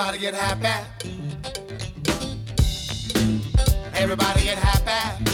Everybody get happy. Everybody get happy.